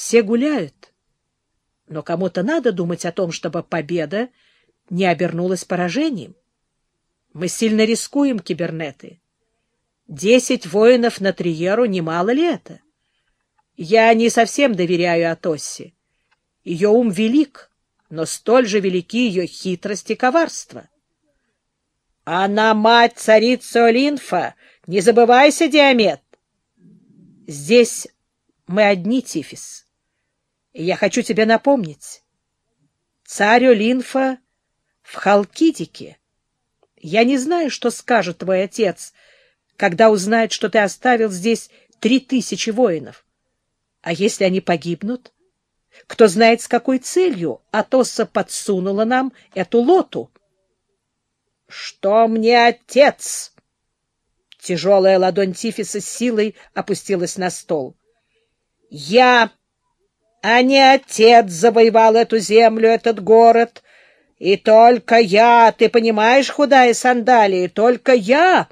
Все гуляют, но кому-то надо думать о том, чтобы победа не обернулась поражением. Мы сильно рискуем, кибернеты. Десять воинов на Триеру, немало ли это? Я не совсем доверяю Атоссе. Ее ум велик, но столь же велики ее хитрость и коварство. Она мать царицы Олинфа, не забывайся, Диамет. Здесь мы одни, Тифис. Я хочу тебе напомнить. Царь Олинфа в Халкидике. Я не знаю, что скажет твой отец, когда узнает, что ты оставил здесь три тысячи воинов. А если они погибнут? Кто знает, с какой целью Атоса подсунула нам эту лоту? — Что мне отец? Тяжелая ладонь Тифиса с силой опустилась на стол. — Я, а не отец, завоевал эту землю, этот город, и только я, ты понимаешь, худая сандалии, только я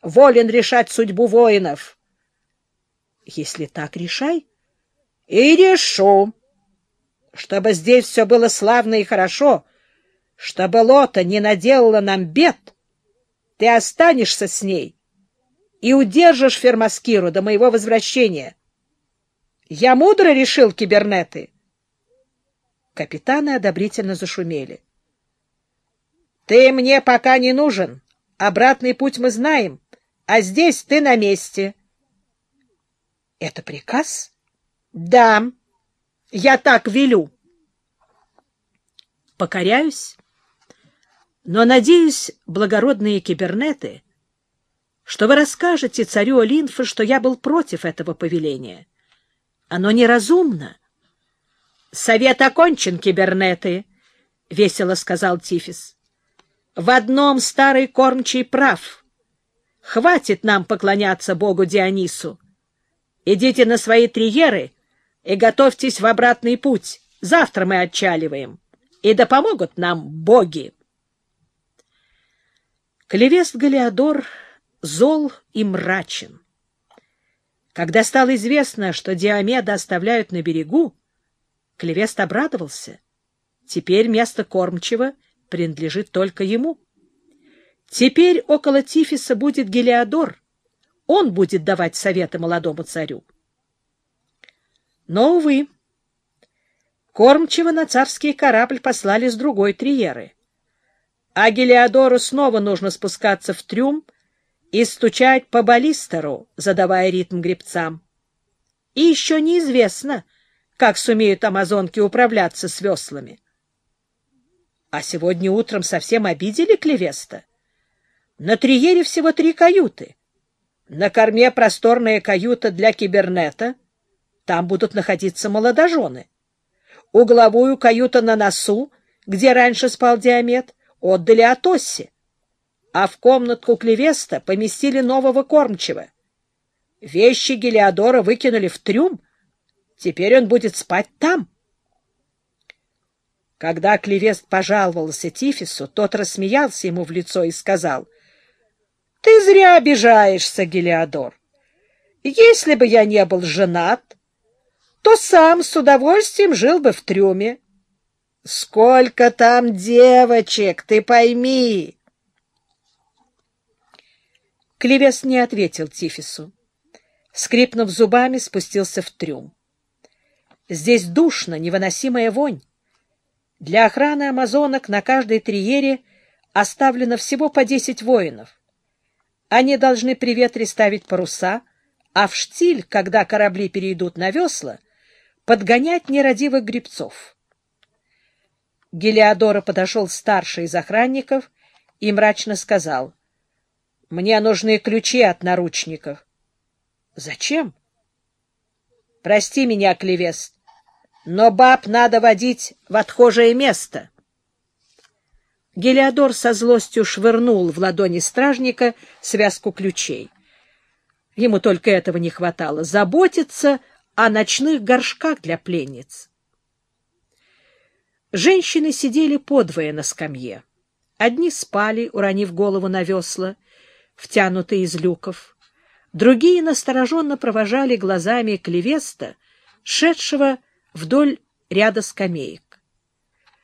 волен решать судьбу воинов. Если так, решай. И решу, чтобы здесь все было славно и хорошо, чтобы Лота не наделала нам бед, ты останешься с ней и удержишь Фермаскиру до моего возвращения. Я мудро решил, кибернеты. Капитаны одобрительно зашумели. Ты мне пока не нужен. Обратный путь мы знаем, а здесь ты на месте. — Это приказ? — Да. Я так велю. — Покоряюсь. Но, надеюсь, благородные кибернеты, что вы расскажете царю Олинфа, что я был против этого повеления. Оно неразумно. — Совет окончен, кибернеты, — весело сказал Тифис. В одном старый кормчий прав. Хватит нам поклоняться богу Дионису. Идите на свои триеры и готовьтесь в обратный путь. Завтра мы отчаливаем. И да помогут нам боги. Клевест Галиадор зол и мрачен. Когда стало известно, что Диомеда оставляют на берегу, Клевест обрадовался. Теперь место кормчего — принадлежит только ему. Теперь около Тифиса будет Гелиодор. Он будет давать советы молодому царю. Но, увы, кормчиво на царский корабль послали с другой триеры. А Гелиодору снова нужно спускаться в трюм и стучать по баллистеру, задавая ритм гребцам. И еще неизвестно, как сумеют амазонки управляться с веслами. А сегодня утром совсем обидели Клевеста. На Триере всего три каюты. На корме просторная каюта для кибернета. Там будут находиться молодожены. Угловую каюту на носу, где раньше спал Диамет, отдали Атоссе. А в комнатку Клевеста поместили нового кормчего. Вещи Гелиодора выкинули в трюм. Теперь он будет спать там. Когда Клевест пожаловался Тифису, тот рассмеялся ему в лицо и сказал, — Ты зря обижаешься, Гелиодор. Если бы я не был женат, то сам с удовольствием жил бы в трюме. Сколько там девочек, ты пойми! Клевест не ответил Тифису. Скрипнув зубами, спустился в трюм. Здесь душно, невыносимая вонь. Для охраны амазонок на каждой триере оставлено всего по десять воинов. Они должны при ветре ставить паруса, а в штиль, когда корабли перейдут на весла, подгонять нерадивых гребцов. Гелиодора подошел старший из охранников и мрачно сказал, — Мне нужны ключи от наручников. — Зачем? — Прости меня, Клевест, но баб надо водить в отхожее место. Гелиодор со злостью швырнул в ладони стражника связку ключей. Ему только этого не хватало — заботиться о ночных горшках для пленниц. Женщины сидели подвое на скамье. Одни спали, уронив голову на весла, втянутые из люков. Другие настороженно провожали глазами клевеста, шедшего вдоль ряда скамеек.